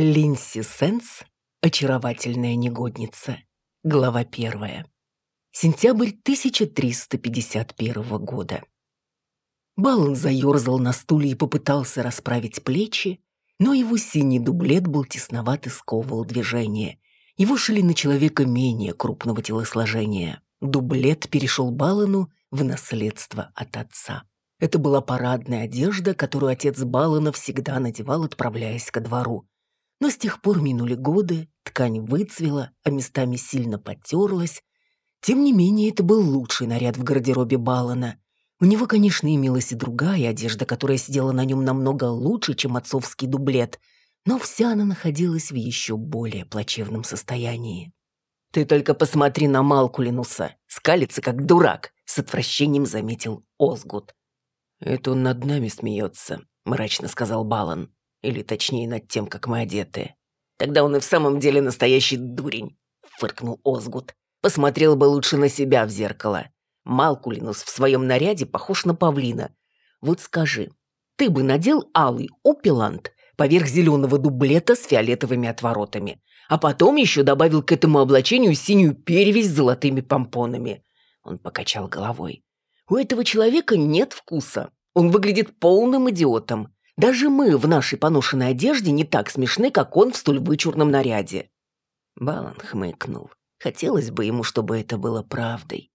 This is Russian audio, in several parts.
Линси Сенс «Очаровательная негодница». Глава первая. Сентябрь 1351 года. Балан заерзал на стуле и попытался расправить плечи, но его синий дублет был тесноват и сковывал движение. Его шили на человека менее крупного телосложения. Дублет перешел Балану в наследство от отца. Это была парадная одежда, которую отец Балана всегда надевал, отправляясь ко двору. Но с тех пор минули годы, ткань выцвела, а местами сильно потерлась. Тем не менее, это был лучший наряд в гардеробе Балана. У него, конечно, имелась и другая одежда, которая сидела на нем намного лучше, чем отцовский дублет, но вся она находилась в еще более плачевном состоянии. «Ты только посмотри на Малкулинуса, скалится как дурак», — с отвращением заметил Озгут. «Это он над нами смеется», — мрачно сказал Балан. Или точнее над тем, как мы одеты. Тогда он и в самом деле настоящий дурень, фыркнул Озгут. Посмотрел бы лучше на себя в зеркало. Малкулинус в своем наряде похож на павлина. Вот скажи, ты бы надел алый упилант поверх зеленого дублета с фиолетовыми отворотами, а потом еще добавил к этому облачению синюю перевязь с золотыми помпонами. Он покачал головой. У этого человека нет вкуса. Он выглядит полным идиотом. Даже мы в нашей поношенной одежде не так смешны, как он в столь вычурном наряде». Балан хмыкнул. Хотелось бы ему, чтобы это было правдой.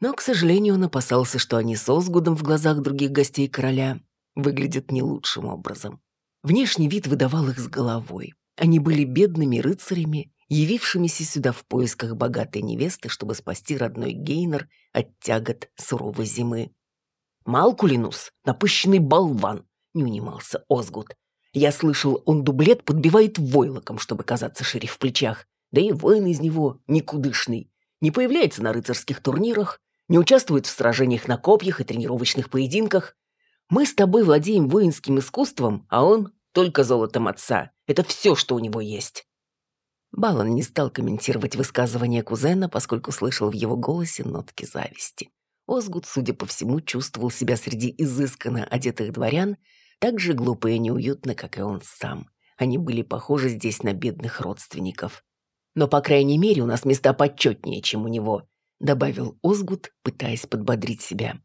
Но, к сожалению, он опасался, что они с Озгудом в глазах других гостей короля выглядят не лучшим образом. Внешний вид выдавал их с головой. Они были бедными рыцарями, явившимися сюда в поисках богатой невесты, чтобы спасти родной Гейнер от тягот суровой зимы. Малкулинус — напыщенный болван, не унимался Озгут. Я слышал, он дублет подбивает войлоком, чтобы казаться шире в плечах. Да и воин из него никудышный. Не появляется на рыцарских турнирах, не участвует в сражениях на копьях и тренировочных поединках. Мы с тобой владеем воинским искусством, а он только золотом отца. Это все, что у него есть. Балан не стал комментировать высказывание кузена, поскольку слышал в его голосе нотки зависти. Озгут, судя по всему, чувствовал себя среди изысканно одетых дворян так же глупо и неуютно, как и он сам. Они были похожи здесь на бедных родственников. «Но, по крайней мере, у нас места почетнее, чем у него», добавил Озгут, пытаясь подбодрить себя.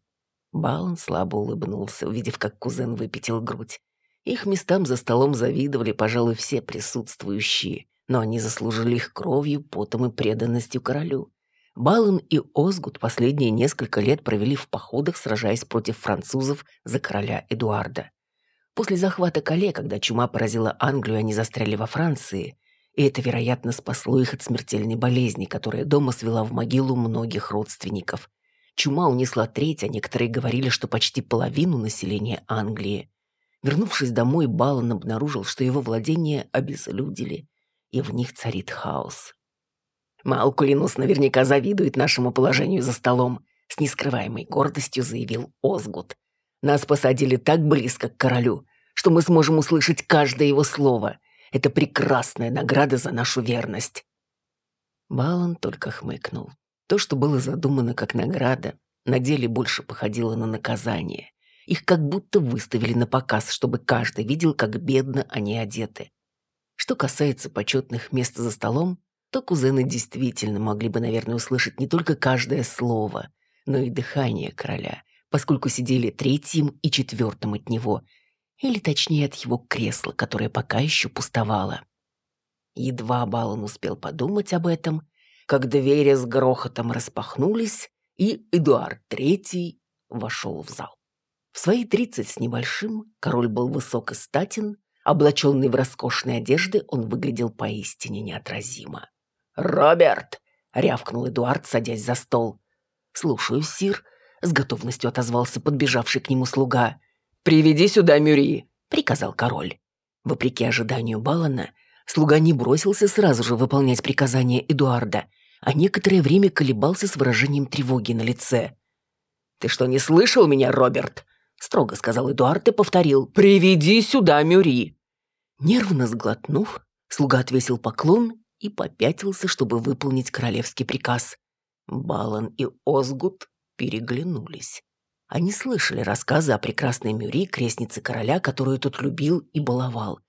Балан слабо улыбнулся, увидев, как кузен выпятил грудь. Их местам за столом завидовали, пожалуй, все присутствующие, но они заслужили их кровью, потом и преданностью королю. Балан и Озгут последние несколько лет провели в походах, сражаясь против французов за короля Эдуарда. После захвата Кале, когда чума поразила Англию, они застряли во Франции, и это, вероятно, спасло их от смертельной болезни, которая дома свела в могилу многих родственников. Чума унесла треть, а некоторые говорили, что почти половину населения Англии. Вернувшись домой, Балан обнаружил, что его владения обезлюдили, и в них царит хаос. «Малкулинус наверняка завидует нашему положению за столом», с нескрываемой гордостью заявил Озгут. Нас посадили так близко к королю, что мы сможем услышать каждое его слово. Это прекрасная награда за нашу верность». Балан только хмыкнул. То, что было задумано как награда, на деле больше походило на наказание. Их как будто выставили на показ, чтобы каждый видел, как бедно они одеты. Что касается почетных мест за столом, то кузены действительно могли бы, наверное, услышать не только каждое слово, но и дыхание короля, поскольку сидели третьим и четвертым от него, или точнее от его кресла, которое пока еще пустовало. Едва Балан успел подумать об этом, как двери с грохотом распахнулись, и Эдуард Третий вошел в зал. В свои тридцать с небольшим король был высок и статен, облаченный в роскошные одежды, он выглядел поистине неотразимо. «Роберт!» — рявкнул Эдуард, садясь за стол. «Слушаю, сир», с готовностью отозвался подбежавший к нему слуга. «Приведи сюда Мюри», — приказал король. Вопреки ожиданию Балана, слуга не бросился сразу же выполнять приказание Эдуарда, а некоторое время колебался с выражением тревоги на лице. «Ты что, не слышал меня, Роберт?» — строго сказал Эдуард и повторил. «Приведи сюда Мюри». Нервно сглотнув, слуга отвесил поклон и попятился, чтобы выполнить королевский приказ. Балан и Озгут переглянулись. Они слышали рассказы о прекрасной Мюри, крестнице короля, которую тот любил и баловал.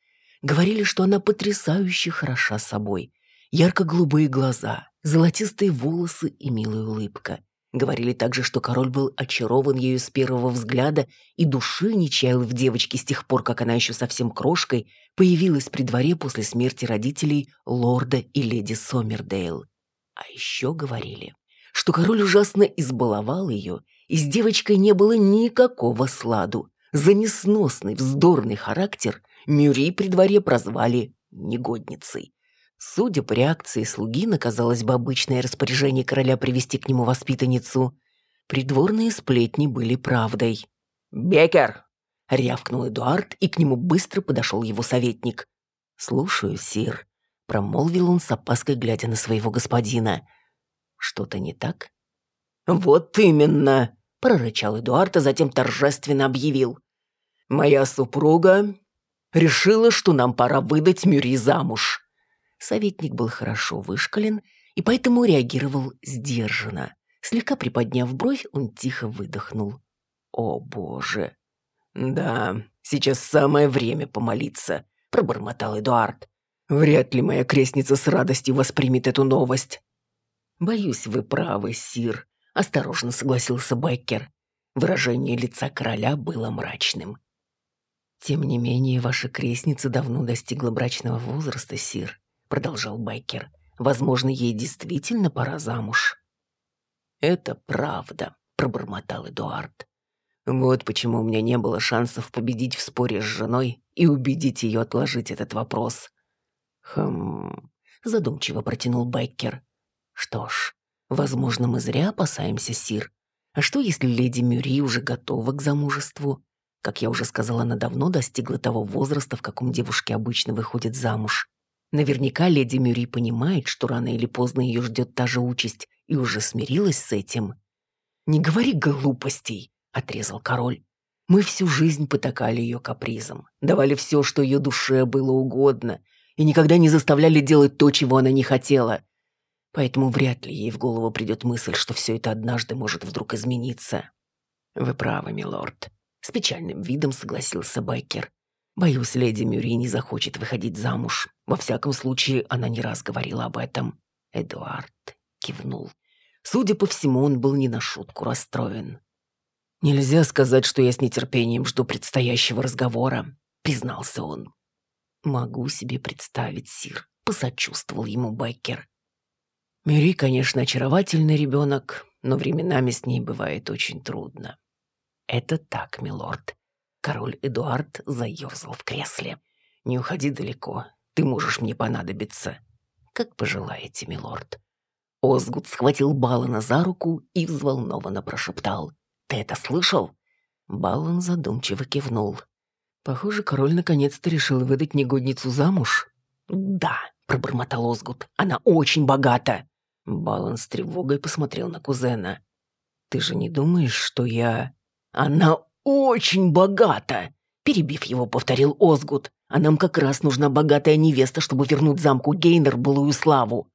Говорили, что она потрясающе хороша собой. Ярко-голубые глаза, золотистые волосы и милая улыбка. Говорили также, что король был очарован ею с первого взгляда и души не чаял в девочке с тех пор, как она еще совсем крошкой появилась при дворе после смерти родителей лорда и леди Сомердейл. А еще говорили, что король ужасно избаловал ее, и с девочкой не было никакого сладу. За несносный, вздорный характер Мюри при дворе прозвали негодницей. Судя по реакции слуги на, казалось бы, обычное распоряжение короля привести к нему воспитанницу, придворные сплетни были правдой. «Бекер!» — рявкнул Эдуард, и к нему быстро подошел его советник. «Слушаю, сир», — промолвил он с опаской, глядя на своего господина. «Что-то не так?» «Вот именно!» — прорычал Эдуард, а затем торжественно объявил. «Моя супруга решила, что нам пора выдать Мюри замуж». Советник был хорошо вышкален и поэтому реагировал сдержанно. Слегка приподняв бровь, он тихо выдохнул. «О, Боже!» «Да, сейчас самое время помолиться», — пробормотал Эдуард. «Вряд ли моя крестница с радостью воспримет эту новость». «Боюсь, вы правы, сир», — осторожно согласился Байкер. Выражение лица короля было мрачным. «Тем не менее, ваша крестница давно достигла брачного возраста, сир продолжал Байкер. Возможно, ей действительно пора замуж. Это правда, пробормотал Эдуард. Вот почему у меня не было шансов победить в споре с женой и убедить ее отложить этот вопрос. Хм, задумчиво протянул Байкер. Что ж, возможно, мы зря опасаемся, Сир. А что, если леди Мюри уже готова к замужеству? Как я уже сказала, она давно достигла того возраста, в каком девушки обычно выходят замуж. Наверняка леди Мюри понимает, что рано или поздно ее ждет та же участь, и уже смирилась с этим. «Не говори глупостей», — отрезал король. «Мы всю жизнь потакали ее капризом, давали все, что ее душе было угодно, и никогда не заставляли делать то, чего она не хотела. Поэтому вряд ли ей в голову придет мысль, что все это однажды может вдруг измениться». «Вы правы, милорд», — с печальным видом согласился Байкер. Боюсь, леди Мюри не захочет выходить замуж. Во всяком случае, она не раз говорила об этом. Эдуард кивнул. Судя по всему, он был не на шутку расстроен. «Нельзя сказать, что я с нетерпением жду предстоящего разговора», — признался он. «Могу себе представить, Сир», — посочувствовал ему Байкер. «Мюри, конечно, очаровательный ребенок, но временами с ней бывает очень трудно». «Это так, милорд», Король Эдуард заерзал в кресле. «Не уходи далеко, ты можешь мне понадобиться». «Как пожелаете, милорд». Озгуд схватил Балана за руку и взволнованно прошептал. «Ты это слышал?» Балан задумчиво кивнул. «Похоже, король наконец-то решил выдать негодницу замуж». «Да», — пробормотал Озгуд, — «она очень богата». Балан с тревогой посмотрел на кузена. «Ты же не думаешь, что я...» «Она очень богата!» Перебив его, повторил Озгуд. «А нам как раз нужна богатая невеста, чтобы вернуть замку Гейнер былую славу».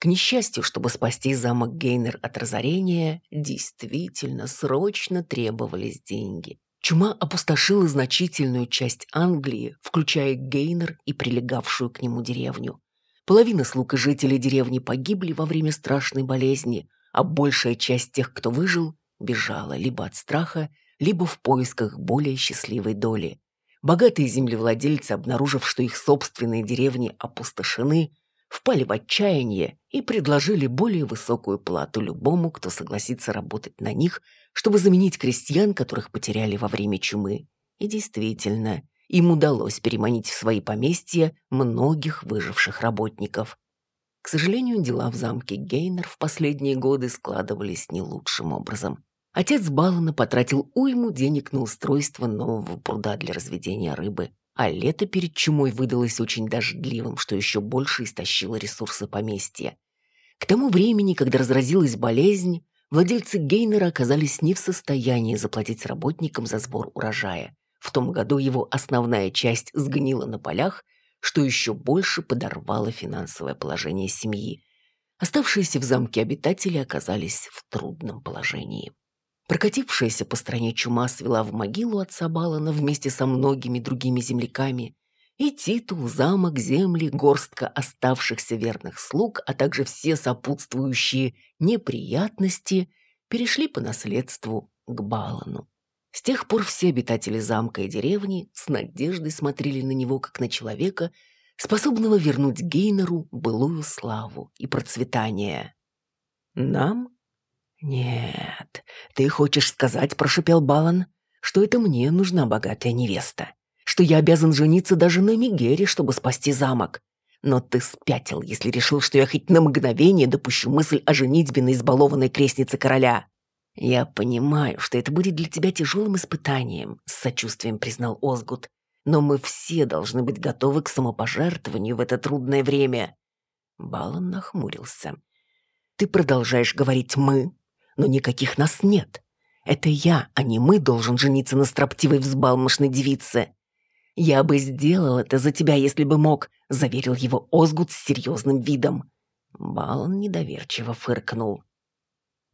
К несчастью, чтобы спасти замок Гейнер от разорения, действительно срочно требовались деньги. Чума опустошила значительную часть Англии, включая Гейнер и прилегавшую к нему деревню. Половина слуг и жителей деревни погибли во время страшной болезни, а большая часть тех, кто выжил, бежала либо от страха, либо в поисках более счастливой доли. Богатые землевладельцы, обнаружив, что их собственные деревни опустошены, впали в отчаяние и предложили более высокую плату любому, кто согласится работать на них, чтобы заменить крестьян, которых потеряли во время чумы. И действительно, им удалось переманить в свои поместья многих выживших работников. К сожалению, дела в замке Гейнер в последние годы складывались не лучшим образом. Отец Балана потратил уйму денег на устройство нового пруда для разведения рыбы, а лето перед чумой выдалось очень дождливым, что еще больше истощило ресурсы поместья. К тому времени, когда разразилась болезнь, владельцы Гейнера оказались не в состоянии заплатить работникам за сбор урожая. В том году его основная часть сгнила на полях, что еще больше подорвало финансовое положение семьи. Оставшиеся в замке обитатели оказались в трудном положении. Прокатившаяся по стране чума свела в могилу отца Балана вместе со многими другими земляками, И титул, замок, земли, горстка оставшихся верных слуг, а также все сопутствующие неприятности перешли по наследству к Балану. С тех пор все обитатели замка и деревни с надеждой смотрели на него, как на человека, способного вернуть Гейнеру былую славу и процветание. «Нам?» «Нет, ты хочешь сказать, — прошепел Балан, — что это мне нужна богатая невеста, что я обязан жениться даже на Мигере, чтобы спасти замок. Но ты спятил, если решил, что я хоть на мгновение допущу мысль о женитьбе на избалованной крестнице короля. Я понимаю, что это будет для тебя тяжелым испытанием, — с сочувствием признал Озгут. Но мы все должны быть готовы к самопожертвованию в это трудное время. Балан нахмурился. Ты продолжаешь говорить «мы», но никаких нас нет. Это я, а не мы, должен жениться на строптивой взбалмошной девице. Я бы сделал это за тебя, если бы мог, заверил его Озгут с серьезным видом. Балан недоверчиво фыркнул.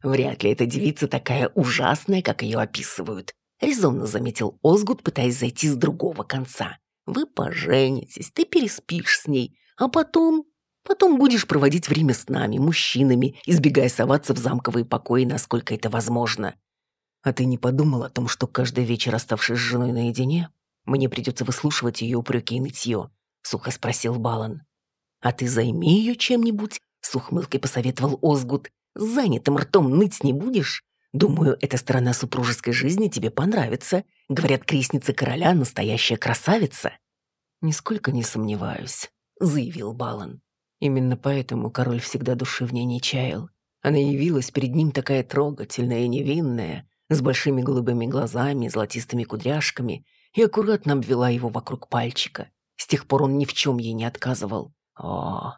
Вряд ли эта девица такая ужасная, как ее описывают, резонно заметил Озгут, пытаясь зайти с другого конца. Вы поженитесь, ты переспишь с ней, а потом Потом будешь проводить время с нами, мужчинами, избегая соваться в замковые покои, насколько это возможно. А ты не подумал о том, что каждый вечер, оставшись с женой наедине, мне придется выслушивать ее упреки и нытье?» — сухо спросил Балан. «А ты займи ее чем-нибудь?» — с ухмылкой посоветовал Озгут. «Занятым ртом ныть не будешь? Думаю, эта сторона супружеской жизни тебе понравится. Говорят, крестница короля — настоящая красавица». «Нисколько не сомневаюсь», — заявил Балан. Именно поэтому король всегда души в ней не чаял. Она явилась перед ним такая трогательная и невинная, с большими голубыми глазами, золотистыми кудряшками, и аккуратно обвела его вокруг пальчика. С тех пор он ни в чем ей не отказывал. О,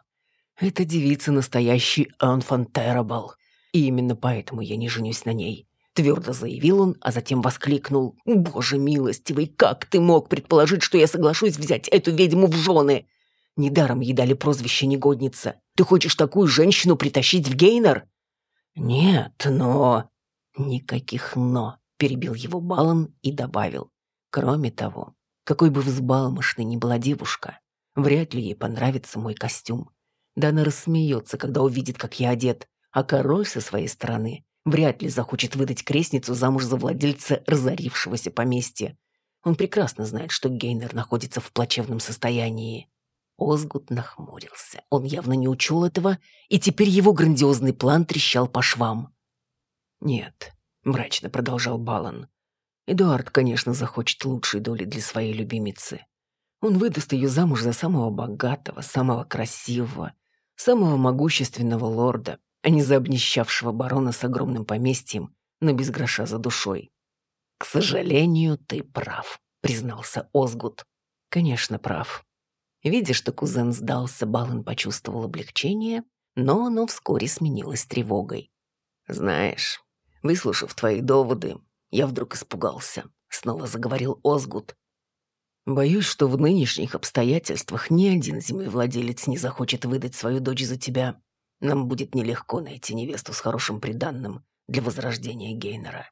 эта девица настоящий enfant terrible. И именно поэтому я не женюсь на ней. Твердо заявил он, а затем воскликнул. «Боже милостивый, как ты мог предположить, что я соглашусь взять эту ведьму в жены? Недаром ей дали прозвище негодница. Ты хочешь такую женщину притащить в Гейнер? Нет, но... Никаких «но», перебил его Балан и добавил. Кроме того, какой бы взбалмошной ни была девушка, вряд ли ей понравится мой костюм. Да она рассмеется, когда увидит, как я одет, а король со своей стороны вряд ли захочет выдать крестницу замуж за владельца разорившегося поместья. Он прекрасно знает, что Гейнер находится в плачевном состоянии. Озгут нахмурился. Он явно не учел этого, и теперь его грандиозный план трещал по швам. «Нет», — мрачно продолжал Балан. «Эдуард, конечно, захочет лучшей доли для своей любимицы. Он выдаст ее замуж за самого богатого, самого красивого, самого могущественного лорда, а не за обнищавшего барона с огромным поместьем, но без гроша за душой. «К сожалению, ты прав», — признался Озгут. «Конечно, прав. Видя, что кузен сдался, Балан почувствовал облегчение, но оно вскоре сменилось тревогой. «Знаешь, выслушав твои доводы, я вдруг испугался», — снова заговорил Озгут. «Боюсь, что в нынешних обстоятельствах ни один землевладелец не захочет выдать свою дочь за тебя. Нам будет нелегко найти невесту с хорошим приданным для возрождения Гейнера».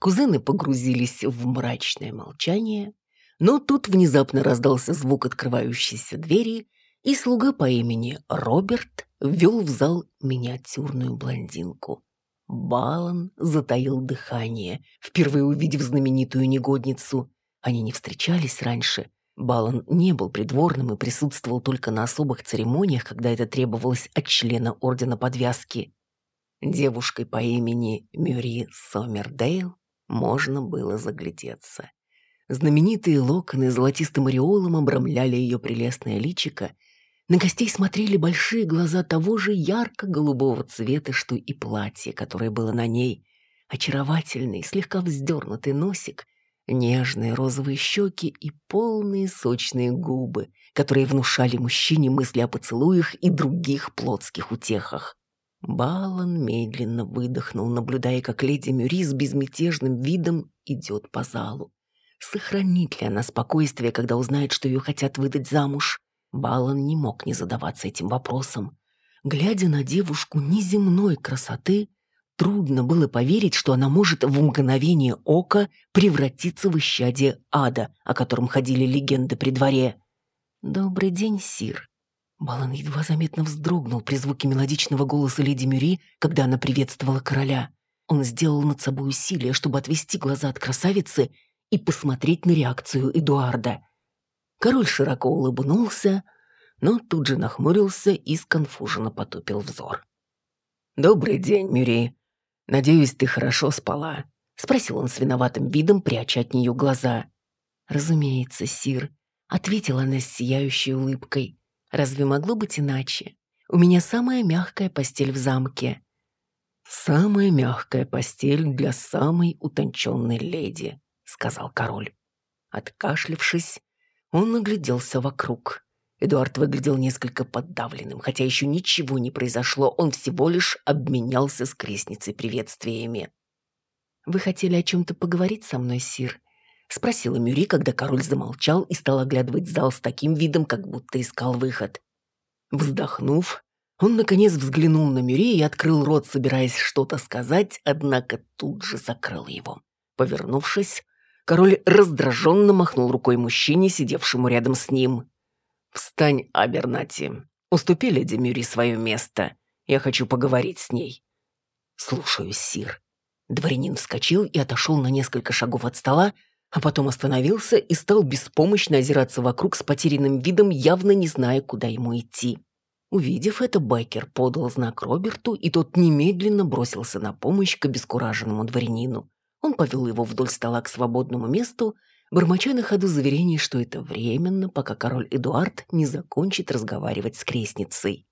Кузены погрузились в мрачное молчание, но тут внезапно раздался звук открывающейся двери, и слуга по имени Роберт ввел в зал миниатюрную блондинку. Балан затаил дыхание, впервые увидев знаменитую негодницу. Они не встречались раньше. Балан не был придворным и присутствовал только на особых церемониях, когда это требовалось от члена Ордена Подвязки. Девушкой по имени Мюри Сомердейл можно было заглядеться. Знаменитые локоны золотистым ореолом обрамляли ее прелестное личико. На гостей смотрели большие глаза того же ярко-голубого цвета, что и платье, которое было на ней. Очаровательный, слегка вздернутый носик, нежные розовые щеки и полные сочные губы, которые внушали мужчине мысли о поцелуях и других плотских утехах. Балан медленно выдохнул, наблюдая, как леди Мюри с безмятежным видом идет по залу. Сохранит ли она спокойствие, когда узнает, что ее хотят выдать замуж? Балан не мог не задаваться этим вопросом. Глядя на девушку неземной красоты, трудно было поверить, что она может в мгновение ока превратиться в исчадие ада, о котором ходили легенды при дворе. «Добрый день, Сир». Балан едва заметно вздрогнул при звуке мелодичного голоса леди Мюри, когда она приветствовала короля. Он сделал над собой усилие, чтобы отвести глаза от красавицы и посмотреть на реакцию Эдуарда. Король широко улыбнулся, но тут же нахмурился и сконфуженно потупил взор. «Добрый день, Мюри. Надеюсь, ты хорошо спала?» — спросил он с виноватым видом, пряча от нее глаза. «Разумеется, Сир», — ответила она с сияющей улыбкой. «Разве могло быть иначе? У меня самая мягкая постель в замке». «Самая мягкая постель для самой утонченной леди», — сказал король. Откашлившись, он нагляделся вокруг. Эдуард выглядел несколько подавленным, хотя еще ничего не произошло, он всего лишь обменялся с крестницей приветствиями. «Вы хотели о чем-то поговорить со мной, Сир?» — спросила Мюри, когда король замолчал и стал оглядывать зал с таким видом, как будто искал выход. Вздохнув, он, наконец, взглянул на Мюри и открыл рот, собираясь что-то сказать, однако тут же закрыл его. Повернувшись, король раздраженно махнул рукой мужчине, сидевшему рядом с ним. «Встань, Абернати. Уступи леди Мюри свое место. Я хочу поговорить с ней». «Слушаю, сир». Дворянин вскочил и отошел на несколько шагов от стола, а потом остановился и стал беспомощно озираться вокруг с потерянным видом, явно не зная, куда ему идти. Увидев это, Байкер подал знак Роберту, и тот немедленно бросился на помощь к обескураженному дворянину. Он повел его вдоль стола к свободному месту, бормоча на ходу заверений, что это временно, пока король Эдуард не закончит разговаривать с крестницей.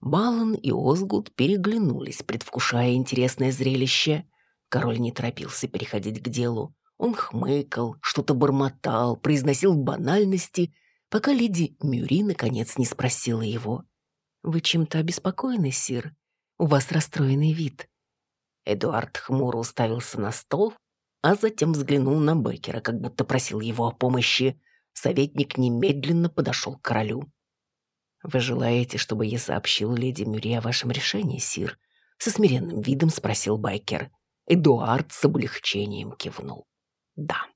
Балан и Озгуд переглянулись, предвкушая интересное зрелище. Король не торопился переходить к делу. Он хмыкал, что-то бормотал, произносил банальности, пока леди Мюри наконец не спросила его. «Вы чем-то обеспокоены, сир? У вас расстроенный вид». Эдуард хмуро уставился на стол, а затем взглянул на Беккера, как будто просил его о помощи. Советник немедленно подошел к королю. «Вы желаете, чтобы я сообщил леди Мюри о вашем решении, сир?» Со смиренным видом спросил Байкер. Эдуард с облегчением кивнул. «Да».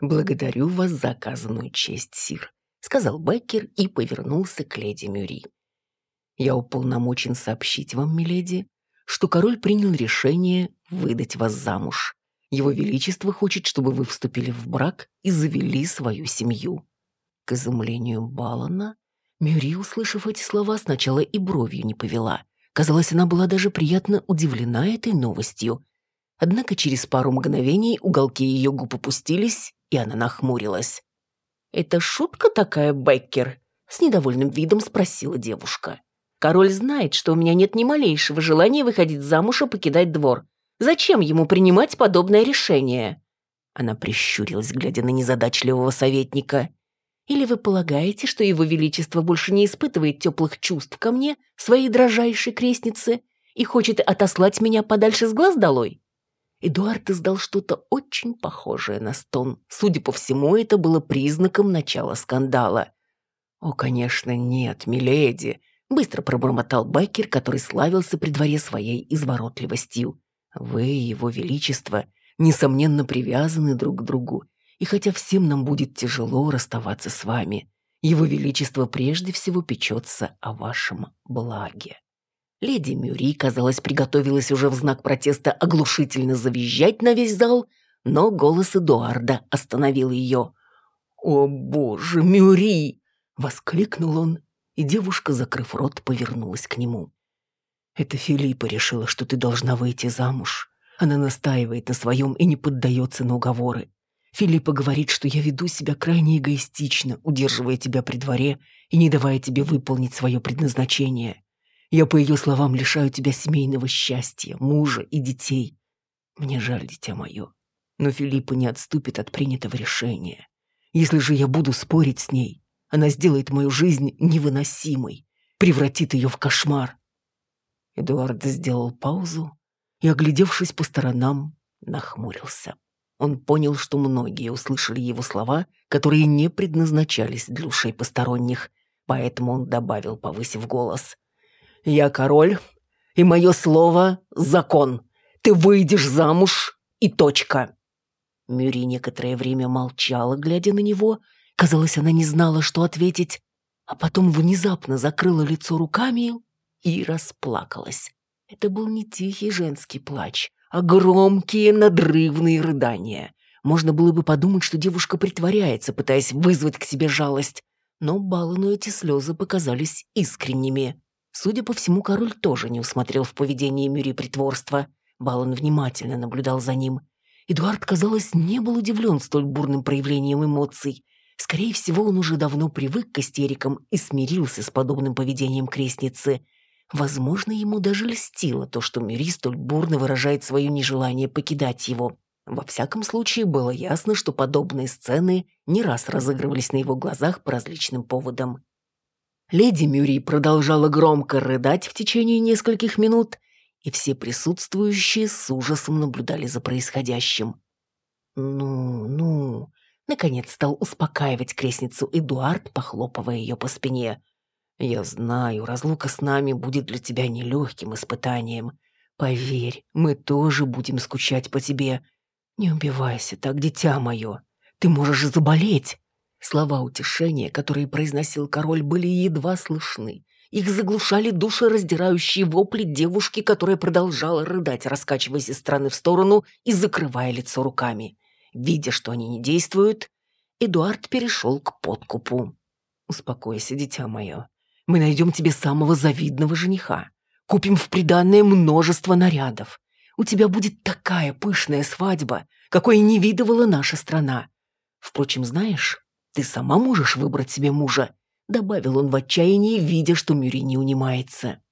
«Благодарю вас за оказанную честь, сир», — сказал Беккер и повернулся к леди Мюри. «Я уполномочен сообщить вам, миледи, что король принял решение выдать вас замуж. Его Величество хочет, чтобы вы вступили в брак и завели свою семью». К изумлению Балана, Мюри, услышав эти слова, сначала и бровью не повела. Казалось, она была даже приятно удивлена этой новостью. Однако через пару мгновений уголки ее губ опустились, и она нахмурилась. «Это шутка такая, Беккер?» — с недовольным видом спросила девушка. «Король знает, что у меня нет ни малейшего желания выходить замуж и покидать двор. Зачем ему принимать подобное решение?» Она прищурилась, глядя на незадачливого советника. «Или вы полагаете, что его величество больше не испытывает теплых чувств ко мне, своей дрожайшей крестнице, и хочет отослать меня подальше с глаз долой?» Эдуард издал что-то очень похожее на стон. Судя по всему, это было признаком начала скандала. «О, конечно, нет, миледи», — быстро пробормотал Беккер, который славился при дворе своей изворотливостью. Вы и его величество, несомненно, привязаны друг к другу, и хотя всем нам будет тяжело расставаться с вами, его величество прежде всего печется о вашем благе». Леди Мюри, казалось, приготовилась уже в знак протеста оглушительно завизжать на весь зал, но голос Эдуарда остановил ее. «О, боже, Мюри!» — воскликнул он, и девушка, закрыв рот, повернулась к нему. Это Филиппа решила, что ты должна выйти замуж. Она настаивает на своем и не поддается на уговоры. Филиппа говорит, что я веду себя крайне эгоистично, удерживая тебя при дворе и не давая тебе выполнить свое предназначение. Я, по ее словам, лишаю тебя семейного счастья, мужа и детей. Мне жаль, дитя мое, но Филиппа не отступит от принятого решения. Если же я буду спорить с ней, она сделает мою жизнь невыносимой, превратит ее в кошмар. Эдуард сделал паузу и, оглядевшись по сторонам, нахмурился. Он понял, что многие услышали его слова, которые не предназначались для ушей посторонних, поэтому он добавил, повысив голос. «Я король, и мое слово — закон. Ты выйдешь замуж, и точка». Мюри некоторое время молчала, глядя на него, Казалось, она не знала, что ответить, а потом внезапно закрыла лицо руками и расплакалась. Это был не тихий женский плач, а громкие надрывные рыдания. Можно было бы подумать, что девушка притворяется, пытаясь вызвать к себе жалость, но Балану эти слезы показались искренними. Судя по всему, король тоже не усмотрел в поведении Мюри притворства. Балан внимательно наблюдал за ним. Эдуард, казалось, не был удивлен столь бурным проявлением эмоций. Скорее всего, он уже давно привык к истерикам и смирился с подобным поведением крестницы. Возможно, ему даже льстило то, что Мюри столь бурно выражает свое нежелание покидать его. Во всяком случае, было ясно, что подобные сцены не раз разыгрывались на его глазах по различным поводам. Леди Мюри продолжала громко рыдать в течение нескольких минут, и все присутствующие с ужасом наблюдали за происходящим. «Ну, ну...» Наконец стал успокаивать крестницу Эдуард, похлопывая ее по спине. «Я знаю, разлука с нами будет для тебя нелегким испытанием. Поверь, мы тоже будем скучать по тебе. Не убивайся так, дитя мое. Ты можешь заболеть». Слова утешения, которые произносил король, были едва слышны. Их заглушали душераздирающие вопли девушки, которая продолжала рыдать, раскачиваясь из стороны в сторону и закрывая лицо руками. Видя, что они не действуют, Эдуард перешел к подкупу. «Успокойся, дитя мое. Мы найдем тебе самого завидного жениха. Купим в приданное множество нарядов. У тебя будет такая пышная свадьба, какой не видывала наша страна. Впрочем, знаешь, ты сама можешь выбрать себе мужа», добавил он в отчаянии, видя, что Мюри не унимается.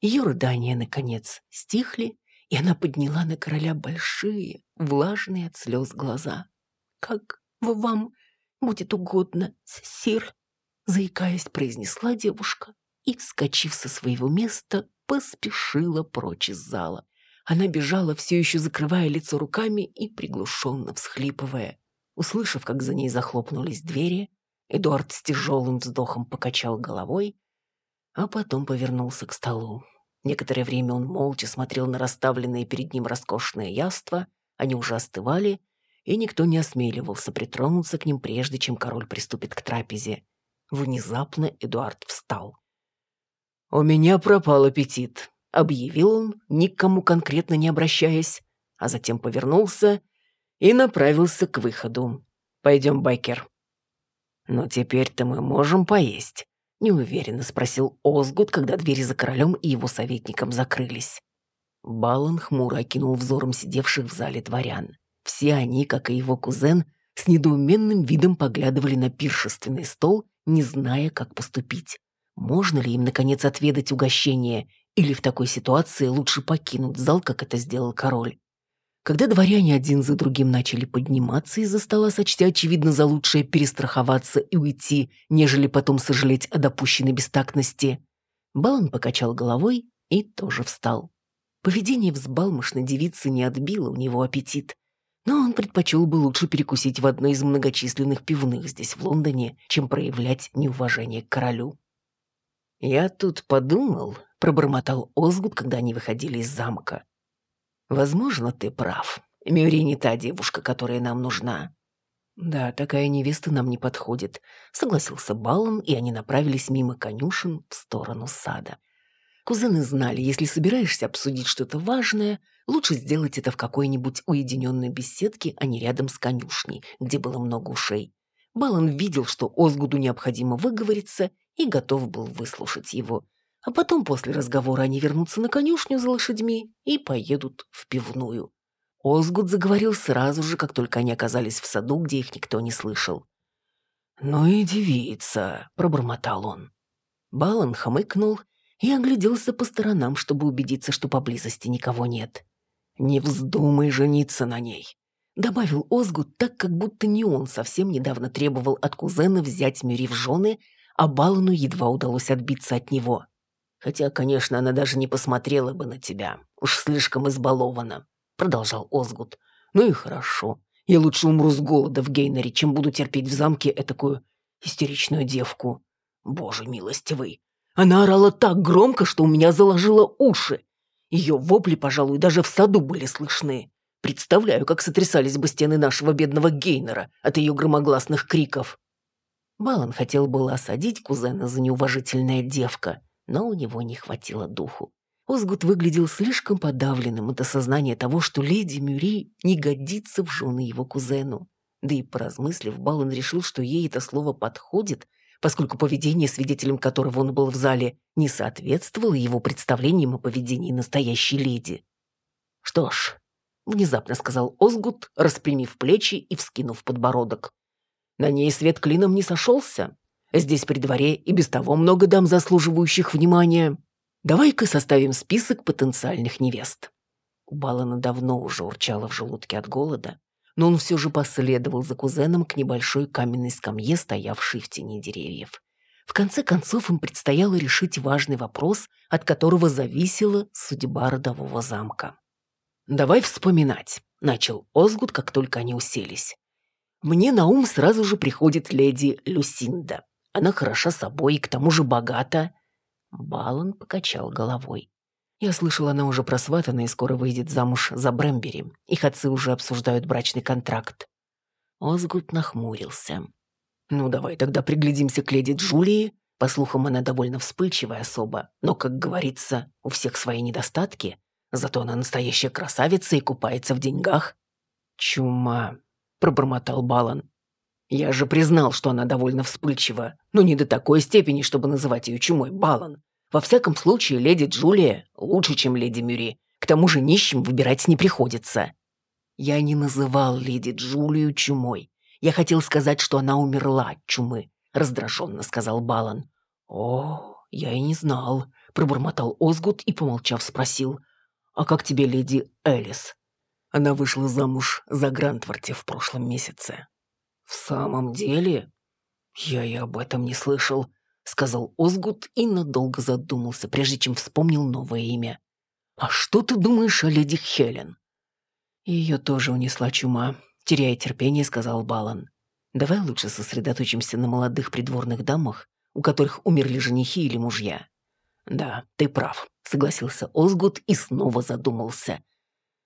Ее рыдания, наконец, стихли, и она подняла на короля большие, влажные от слез глаза. «Как вам будет угодно, сир?» Заикаясь, произнесла девушка и, вскочив со своего места, поспешила прочь из зала. Она бежала, все еще закрывая лицо руками и приглушенно всхлипывая. Услышав, как за ней захлопнулись двери, Эдуард с тяжелым вздохом покачал головой, а потом повернулся к столу. Некоторое время он молча смотрел на расставленные перед ним роскошные яства, они уже остывали, и никто не осмеливался притронуться к ним, прежде чем король приступит к трапезе. Внезапно Эдуард встал. «У меня пропал аппетит», — объявил он, никому конкретно не обращаясь, а затем повернулся и направился к выходу. «Пойдем, Байкер». «Но теперь-то мы можем поесть», неуверенно спросил Озгуд, когда двери за королем и его советником закрылись. Балан хмуро окинул взором сидевших в зале дворян. Все они, как и его кузен, с недоуменным видом поглядывали на пиршественный стол, не зная, как поступить. Можно ли им, наконец, отведать угощение, или в такой ситуации лучше покинуть зал, как это сделал король? Когда дворяне один за другим начали подниматься из-за стола, сочтя очевидно за лучшее перестраховаться и уйти, нежели потом сожалеть о допущенной бестактности, Балан покачал головой и тоже встал. Поведение взбалмошной девицы не отбило у него аппетит, но он предпочел бы лучше перекусить в одной из многочисленных пивных здесь, в Лондоне, чем проявлять неуважение к королю. «Я тут подумал», — пробормотал Озгуд, когда они выходили из замка. Возможно, ты прав. Мюри не та девушка, которая нам нужна. Да, такая невеста нам не подходит, согласился Баллон, и они направились мимо конюшен в сторону сада. Кузены знали, если собираешься обсудить что-то важное, лучше сделать это в какой-нибудь уединенной беседке, а не рядом с конюшней, где было много ушей. Балан видел, что Озгуду необходимо выговориться, и готов был выслушать его а потом после разговора они вернутся на конюшню за лошадьми и поедут в пивную. Озгуд заговорил сразу же, как только они оказались в саду, где их никто не слышал. «Ну и девица», — пробормотал он. Балан хмыкнул и огляделся по сторонам, чтобы убедиться, что поблизости никого нет. «Не вздумай жениться на ней», — добавил Озгуд так, как будто не он совсем недавно требовал от кузена взять Мюри в жены, а Балану едва удалось отбиться от него. Хотя, конечно, она даже не посмотрела бы на тебя. Уж слишком избалована», — продолжал Озгут. «Ну и хорошо. Я лучше умру с голода в Гейнере, чем буду терпеть в замке этакую истеричную девку. Боже милостивый. Она орала так громко, что у меня заложило уши. Ее вопли, пожалуй, даже в саду были слышны. Представляю, как сотрясались бы стены нашего бедного Гейнера от ее громогласных криков. Балан хотел было осадить кузена за неуважительная девка, но у него не хватило духу. Озгут выглядел слишком подавленным от осознания того, что леди Мюри не годится в жены его кузену. Да и поразмыслив, Балан решил, что ей это слово подходит, поскольку поведение, свидетелем которого он был в зале, не соответствовало его представлениям о поведении настоящей леди. «Что ж», — внезапно сказал Озгут, распрямив плечи и вскинув подбородок. «На ней свет клином не сошелся. Здесь при дворе и без того много дам, заслуживающих внимания. Давай-ка составим список потенциальных невест». У Балана давно уже урчало в желудке от голода, но он все же последовал за кузеном к небольшой каменной скамье, стоявшей в тени деревьев. В конце концов им предстояло решить важный вопрос, от которого зависела судьба родового замка. «Давай вспоминать», — начал Озгуд, как только они уселись. «Мне на ум сразу же приходит леди Люсинда. Она хороша собой и к тому же богата. Балан покачал головой. Я слышал, она уже просватана и скоро выйдет замуж за Брэмбери. Их отцы уже обсуждают брачный контракт. Озгут нахмурился. «Ну, давай тогда приглядимся к леди Джулии. По слухам, она довольно вспыльчивая особа. Но, как говорится, у всех свои недостатки. Зато она настоящая красавица и купается в деньгах». «Чума», — пробормотал Балан. «Я же признал, что она довольно вспыльчива, но не до такой степени, чтобы называть ее чумой Балан. Во всяком случае, леди Джулия лучше, чем леди Мюри. К тому же нищим выбирать не приходится. Я не называл леди Джулию чумой. Я хотел сказать, что она умерла от чумы, раздраженно сказал Балан. О, я и не знал, пробормотал Озгут и, помолчав, спросил. А как тебе леди Элис? Она вышла замуж за Грантворти в прошлом месяце. В самом деле? Я и об этом не слышал. — сказал Озгут и надолго задумался, прежде чем вспомнил новое имя. «А что ты думаешь о леди Хелен?» Ее тоже унесла чума. Теряя терпение, сказал Балан. «Давай лучше сосредоточимся на молодых придворных дамах, у которых умерли женихи или мужья». «Да, ты прав», — согласился Озгут и снова задумался.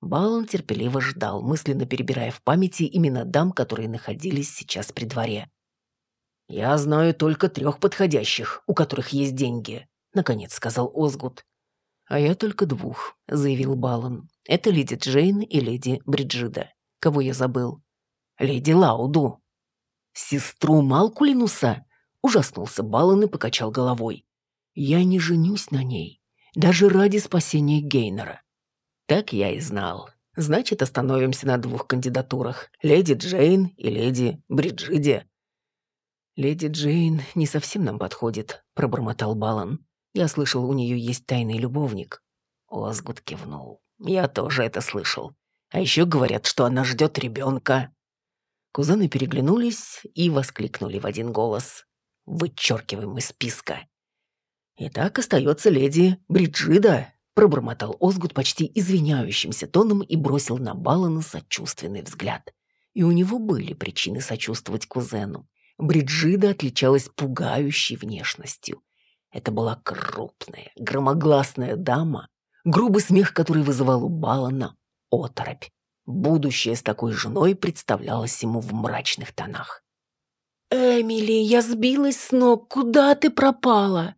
Балан терпеливо ждал, мысленно перебирая в памяти имена дам, которые находились сейчас при дворе. «Я знаю только трех подходящих, у которых есть деньги», — наконец сказал Озгут. «А я только двух», — заявил Балан. «Это леди Джейн и леди Бриджида. Кого я забыл?» «Леди Лауду». «Сестру Малкулинуса?» — ужаснулся Балан и покачал головой. «Я не женюсь на ней, даже ради спасения Гейнера». «Так я и знал. Значит, остановимся на двух кандидатурах. Леди Джейн и леди Бриджиде». «Леди Джейн не совсем нам подходит», — пробормотал Балан. «Я слышал, у нее есть тайный любовник». Озгут кивнул. «Я тоже это слышал. А еще говорят, что она ждет ребенка». Кузены переглянулись и воскликнули в один голос. «Вычеркиваем из списка». «Итак, остается леди Бриджида», — пробормотал Озгут почти извиняющимся тоном и бросил на Балана сочувственный взгляд. И у него были причины сочувствовать кузену. Бриджида отличалась пугающей внешностью. Это была крупная, громогласная дама, грубый смех который вызывал у Балана оторопь. Будущее с такой женой представлялось ему в мрачных тонах. «Эмили, я сбилась с ног, куда ты пропала?»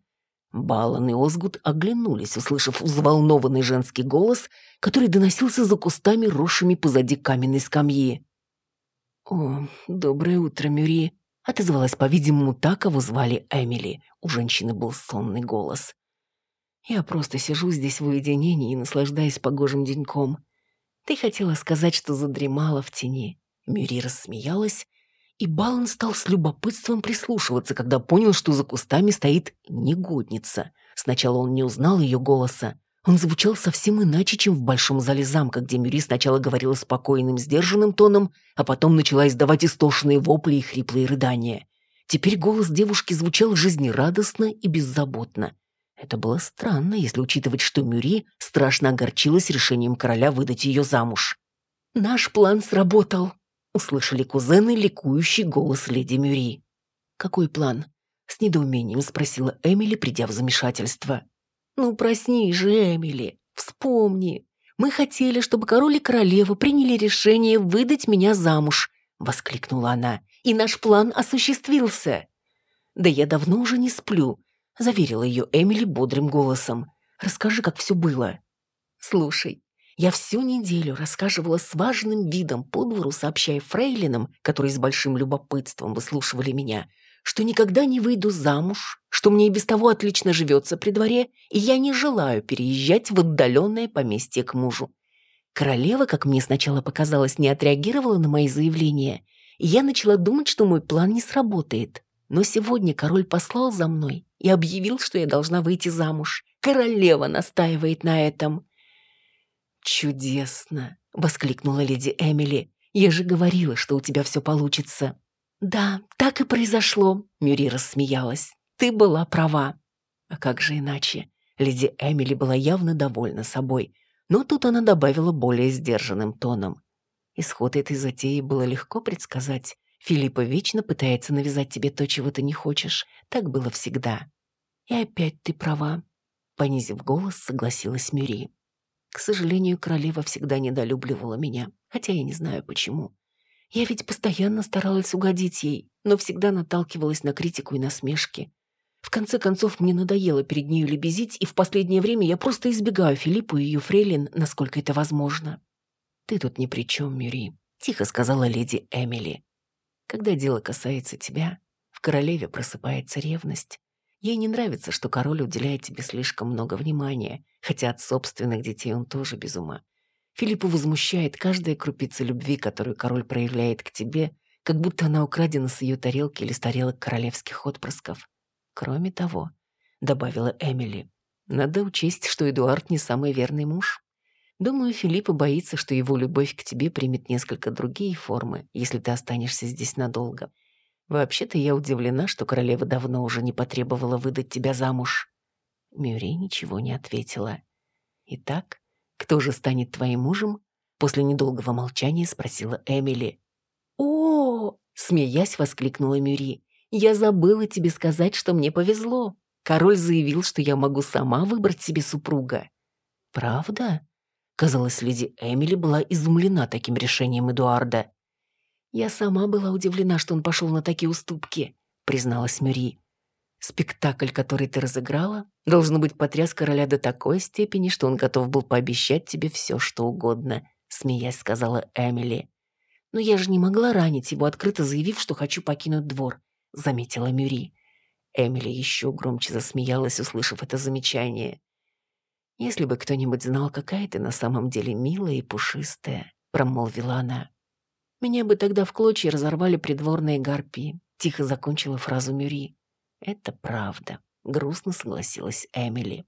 Балан и Озгут оглянулись, услышав взволнованный женский голос, который доносился за кустами, росшими позади каменной скамьи. «О, доброе утро, Мюри», Отозвалась, по-видимому, та, кого звали Эмили. У женщины был сонный голос. «Я просто сижу здесь в уединении и наслаждаюсь погожим деньком. Ты хотела сказать, что задремала в тени». Мюри рассмеялась, и Балан стал с любопытством прислушиваться, когда понял, что за кустами стоит негодница. Сначала он не узнал ее голоса, он звучал совсем иначе, чем в большом зале замка, где Мюри сначала говорила спокойным, сдержанным тоном, а потом начала издавать истошные вопли и хриплые рыдания. Теперь голос девушки звучал жизнерадостно и беззаботно. Это было странно, если учитывать, что Мюри страшно огорчилась решением короля выдать ее замуж. «Наш план сработал», — услышали кузены ликующий голос леди Мюри. «Какой план?» — с недоумением спросила Эмили, придя в замешательство. «Ну, проснись же, Эмили, вспомни. Мы хотели, чтобы король и королева приняли решение выдать меня замуж», — воскликнула она. «И наш план осуществился. «Да я давно уже не сплю», — заверила ее Эмили бодрым голосом. «Расскажи, как все было». «Слушай, я всю неделю рассказывала с важным видом по двору, сообщая фрейлинам, которые с большим любопытством выслушивали меня, что никогда не выйду замуж, что мне и без того отлично живется при дворе, и я не желаю переезжать в отдаленное поместье к мужу. Королева, как мне сначала показалось, не отреагировала на мои заявления, и я начала думать, что мой план не сработает. Но сегодня король послал за мной и объявил, что я должна выйти замуж. Королева настаивает на этом. «Чудесно!» — воскликнула леди Эмили. «Я же говорила, что у тебя все получится». «Да, так и произошло», — Мюри рассмеялась. «Ты была права». А как же иначе? Леди Эмили была явно довольна собой, но тут она добавила более сдержанным тоном. Исход этой затеи было легко предсказать. Филиппа вечно пытается навязать тебе то, чего ты не хочешь. Так было всегда. И опять ты права. Понизив голос, согласилась Мюри. К сожалению, королева всегда недолюбливала меня, хотя я не знаю почему. Я ведь постоянно старалась угодить ей, но всегда наталкивалась на критику и насмешки. В конце концов, мне надоело перед нею лебезить, и в последнее время я просто избегаю Филиппу и ее фрейлин, насколько это возможно. «Ты тут ни при чем, Мюри», — тихо сказала леди Эмили. «Когда дело касается тебя, в королеве просыпается ревность. Ей не нравится, что король уделяет тебе слишком много внимания, хотя от собственных детей он тоже без ума. Филиппу возмущает каждая крупица любви, которую король проявляет к тебе, как будто она украдена с ее тарелки или с тарелок королевских отпрысков. Кроме того, добавила Эмили, надо учесть, что Эдуард не самый верный муж. Думаю, Филиппа боится, что его любовь к тебе примет несколько другие формы, если ты останешься здесь надолго. Вообще-то я удивлена, что королева давно уже не потребовала выдать тебя замуж. Мюри ничего не ответила. Итак, «Кто же станет твоим мужем?» После недолгого молчания спросила Эмили. «О!» — смеясь, воскликнула Мюри. «Я забыла тебе сказать, что мне повезло. Король заявил, что я могу сама выбрать себе супруга». «Правда?» Казалось, леди Эмили была изумлена таким решением Эдуарда. «Я сама была удивлена, что он пошел на такие уступки», — призналась Мюри. Спектакль, который ты разыграла, должно быть потряс короля до такой степени, что он готов был пообещать тебе все, что угодно», — смеясь сказала Эмили. «Но я же не могла ранить его, открыто заявив, что хочу покинуть двор», — заметила Мюри. Эмили еще громче засмеялась, услышав это замечание. «Если бы кто-нибудь знал, какая ты на самом деле милая и пушистая», — промолвила она. «Меня бы тогда в клочья разорвали придворные гарпии», — тихо закончила фразу Мюри. «Это правда», — грустно согласилась Эмили.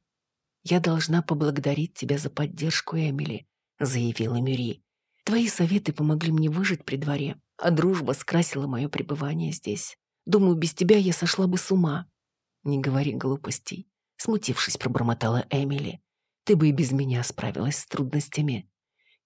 «Я должна поблагодарить тебя за поддержку, Эмили», — заявила Мюри. «Твои советы помогли мне выжить при дворе, а дружба скрасила мое пребывание здесь. Думаю, без тебя я сошла бы с ума». «Не говори глупостей», — смутившись, пробормотала Эмили. «Ты бы и без меня справилась с трудностями».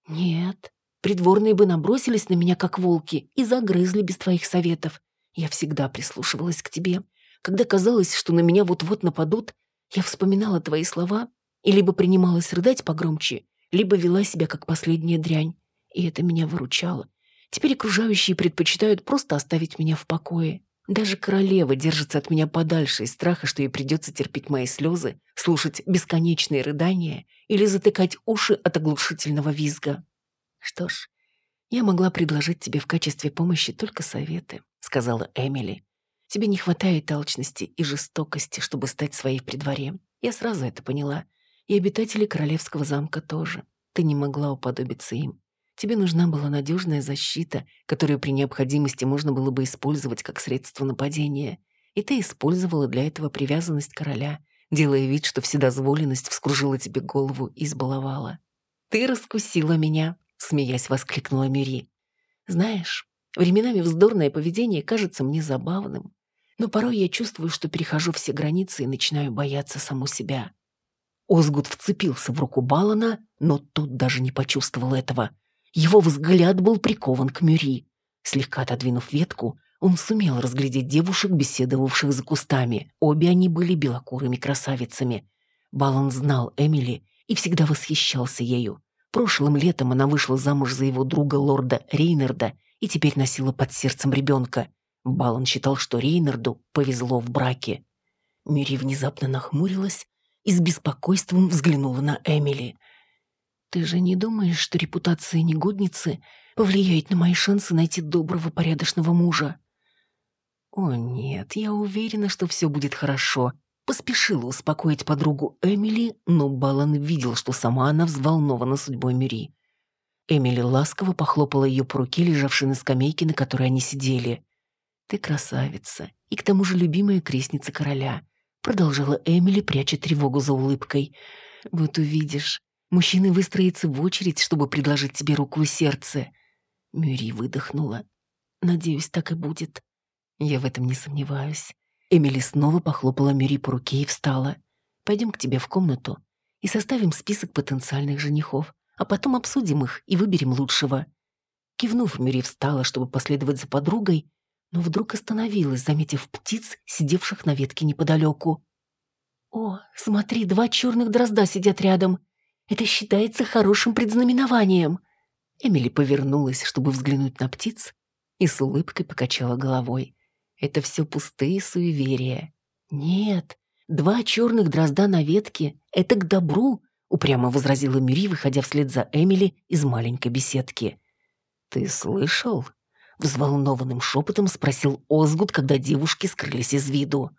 «Нет, придворные бы набросились на меня, как волки, и загрызли без твоих советов. Я всегда прислушивалась к тебе, когда казалось, что на меня вот-вот нападут, я вспоминала твои слова и либо принималась рыдать погромче, либо вела себя как последняя дрянь. И это меня выручало. Теперь окружающие предпочитают просто оставить меня в покое. Даже королева держится от меня подальше из страха, что ей придется терпеть мои слезы, слушать бесконечные рыдания или затыкать уши от оглушительного визга. Что ж, я могла предложить тебе в качестве помощи только советы, сказала Эмили. Тебе не хватает алчности и жестокости, чтобы стать своей при дворе. Я сразу это поняла. И обитатели королевского замка тоже. Ты не могла уподобиться им. Тебе нужна была надежная защита, которую при необходимости можно было бы использовать как средство нападения. И ты использовала для этого привязанность короля, делая вид, что вседозволенность вскружила тебе голову и избаловала. «Ты раскусила меня», — смеясь воскликнула Мюри. «Знаешь, временами вздорное поведение кажется мне забавным, но порой я чувствую, что перехожу все границы и начинаю бояться саму себя. Озгуд вцепился в руку Балана, но тот даже не почувствовал этого. Его взгляд был прикован к Мюри. Слегка отодвинув ветку, он сумел разглядеть девушек, беседовавших за кустами. Обе они были белокурыми красавицами. Балан знал Эмили и всегда восхищался ею. Прошлым летом она вышла замуж за его друга лорда Рейнарда и теперь носила под сердцем ребенка. Балан считал, что Рейнарду повезло в браке. Мюри внезапно нахмурилась и с беспокойством взглянула на Эмили. «Ты же не думаешь, что репутация негодницы повлияет на мои шансы найти доброго, порядочного мужа?» «О нет, я уверена, что все будет хорошо», Поспешила успокоить подругу Эмили, но Балан видел, что сама она взволнована судьбой Мюри. Эмили ласково похлопала ее по руке, лежавшей на скамейке, на которой они сидели. «Ты красавица, и к тому же любимая крестница короля», продолжала Эмили, пряча тревогу за улыбкой. «Вот увидишь, мужчины выстроятся в очередь, чтобы предложить тебе руку и сердце». Мюри выдохнула. «Надеюсь, так и будет. Я в этом не сомневаюсь. Эмили снова похлопала Мюри по руке и встала. «Пойдем к тебе в комнату и составим список потенциальных женихов, а потом обсудим их и выберем лучшего». Кивнув, Мюри встала, чтобы последовать за подругой, но вдруг остановилась, заметив птиц, сидевших на ветке неподалеку. «О, смотри, два черных дрозда сидят рядом. Это считается хорошим предзнаменованием». Эмили повернулась, чтобы взглянуть на птиц, и с улыбкой покачала головой. Это все пустые суеверия. Нет, два черных дрозда на ветке — это к добру, упрямо возразила Мюри, выходя вслед за Эмили из маленькой беседки. «Ты слышал?» — взволнованным шепотом спросил Озгуд, когда девушки скрылись из виду.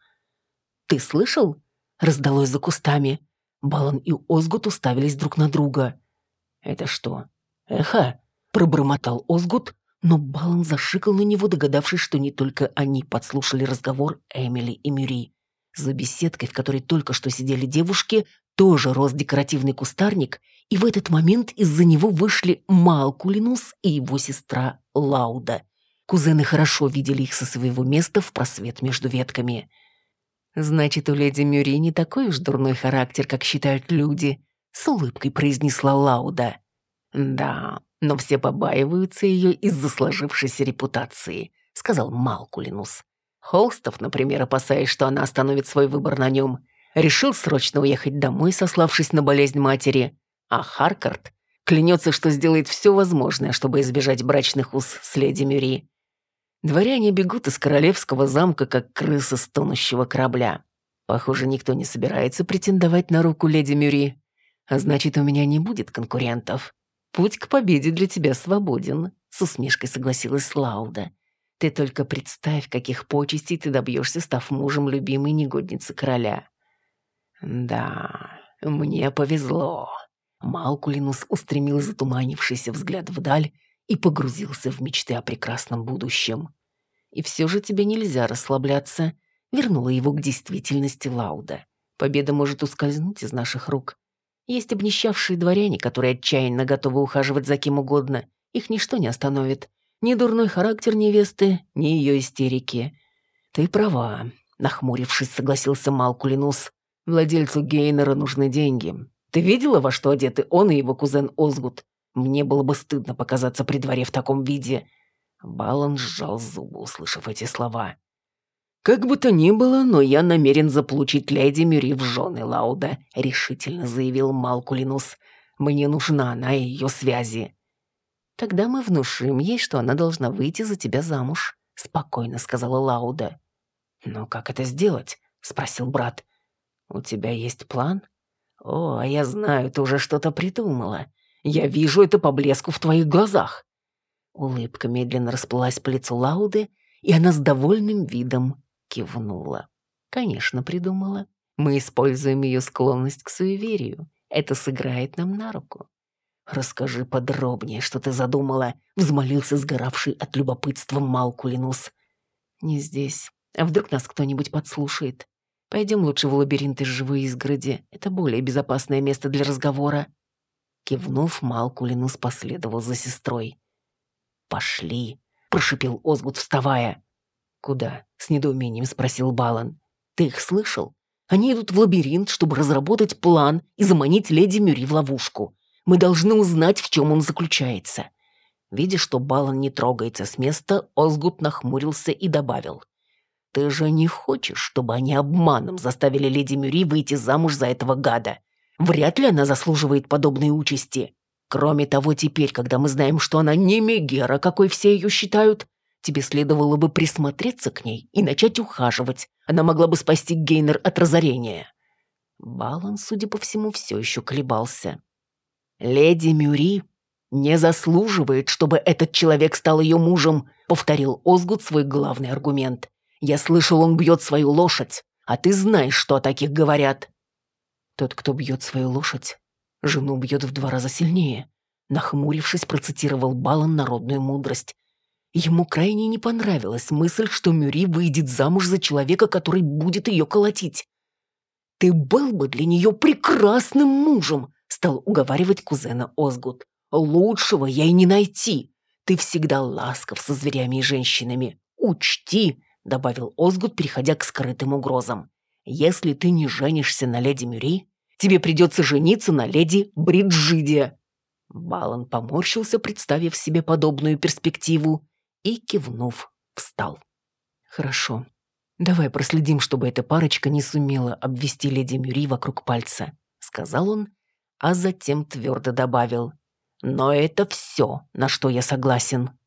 «Ты слышал?» — раздалось за кустами. Балан и Озгуд уставились друг на друга. «Это что, эхо?» — пробормотал Озгуд, но Балан зашикал на него, догадавшись, что не только они подслушали разговор Эмили и Мюри. За беседкой, в которой только что сидели девушки, тоже рос декоративный кустарник, и в этот момент из-за него вышли Малкулинус и его сестра Лауда. Кузены хорошо видели их со своего места в просвет между ветками. «Значит, у леди Мюри не такой уж дурной характер, как считают люди», — с улыбкой произнесла Лауда. «Да, но все побаиваются ее из-за сложившейся репутации», — сказал Малкулинус. Холстов, например, опасаясь, что она остановит свой выбор на нем, решил срочно уехать домой, сославшись на болезнь матери, а Харкард клянется, что сделает все возможное, чтобы избежать брачных уз с леди Мюри. Дворяне бегут из королевского замка, как крысы с тонущего корабля. Похоже, никто не собирается претендовать на руку леди Мюри, а значит, у меня не будет конкурентов. Путь к победе для тебя свободен», — с усмешкой согласилась Лауда. «Ты только представь, каких почестей ты добьешься, став мужем любимой негодницы короля». «Да, мне повезло». Малкулинус устремил затуманившийся взгляд вдаль и погрузился в мечты о прекрасном будущем. «И все же тебе нельзя расслабляться», — вернула его к действительности Лауда. «Победа может ускользнуть из наших рук. Есть обнищавшие дворяне, которые отчаянно готовы ухаживать за кем угодно. Их ничто не остановит. Ни дурной характер невесты, ни ее истерики. Ты права, нахмурившись, согласился Малкулинус. Владельцу Гейнера нужны деньги. Ты видела, во что одеты он и его кузен Озгут? Мне было бы стыдно показаться при дворе в таком виде. Балан сжал зубы, услышав эти слова. «Как бы то ни было, но я намерен заполучить леди Мюри в жены Лауда», — решительно заявил Малкулинус. «Мне нужна она и ее связи». «Тогда мы внушим ей, что она должна выйти за тебя замуж», — спокойно сказала Лауда. «Но как это сделать?» — спросил брат. «У тебя есть план?» «О, я знаю, ты уже что-то придумала. Я вижу это по блеску в твоих глазах». Улыбка медленно расплылась по лицу Лауды, и она с довольным видом кивнула. Конечно, придумала. Мы используем ее склонность к суеверию. Это сыграет нам на руку. «Расскажи подробнее, что ты задумала», — взмолился сгоравший от любопытства Малкулинус. «Не здесь. А вдруг нас кто-нибудь подслушает? Пойдем лучше в лабиринт из живой изгороди. Это более безопасное место для разговора». Кивнув, Малкулинус последовал за сестрой. «Пошли», — прошипел Озгут, вставая. «Куда?» — с недоумением спросил Балан. «Ты их слышал? Они идут в лабиринт, чтобы разработать план и заманить леди Мюри в ловушку. Мы должны узнать, в чем он заключается». Видя, что Балан не трогается с места, Озгут нахмурился и добавил. «Ты же не хочешь, чтобы они обманом заставили леди Мюри выйти замуж за этого гада? Вряд ли она заслуживает подобной участи. Кроме того, теперь, когда мы знаем, что она не Мегера, какой все ее считают, Тебе следовало бы присмотреться к ней и начать ухаживать. Она могла бы спасти Гейнер от разорения». Балан, судя по всему, все еще колебался. «Леди Мюри не заслуживает, чтобы этот человек стал ее мужем», повторил Озгуд свой главный аргумент. «Я слышал, он бьет свою лошадь, а ты знаешь, что о таких говорят». Тот, кто бьет свою лошадь, жену бьет в два раза сильнее. Нахмурившись, процитировал Балан народную мудрость. Ему крайне не понравилась мысль, что Мюри выйдет замуж за человека, который будет ее колотить. «Ты был бы для нее прекрасным мужем», — стал уговаривать кузена Озгуд. «Лучшего я и не найти. Ты всегда ласков со зверями и женщинами. Учти», — добавил Озгуд, переходя к скрытым угрозам. «Если ты не женишься на леди Мюри, тебе придется жениться на леди Бриджиде». Балан поморщился, представив себе подобную перспективу, и, кивнув, встал. «Хорошо. Давай проследим, чтобы эта парочка не сумела обвести леди Мюри вокруг пальца», — сказал он, а затем твердо добавил. «Но это все, на что я согласен».